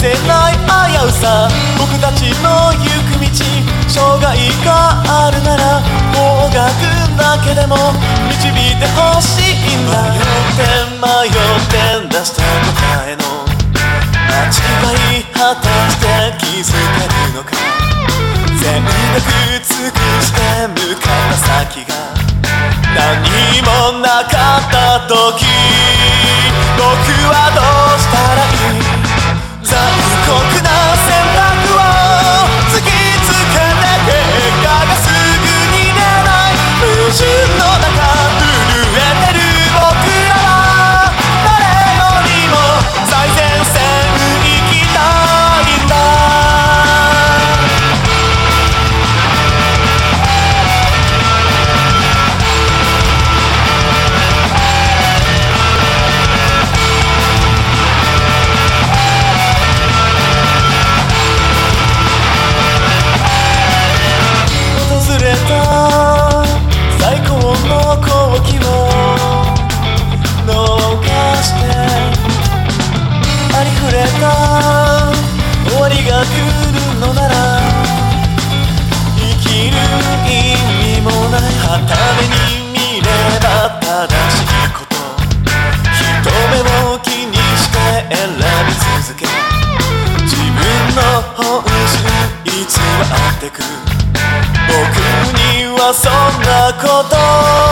せない危うさ。僕たちの行く道障害があるなら方角だけでも導いてほしいんだ。迷って迷って出した答えの間違い果たして気づけるのか。全力尽くして向かった先が何もなかった時。僕はどうしたらいい？れた終わりが来るのなら生きる意味もない旗目に見れば正しいこと人目を気にして選び続け自分の本心偽ってく。僕にはそんなこと。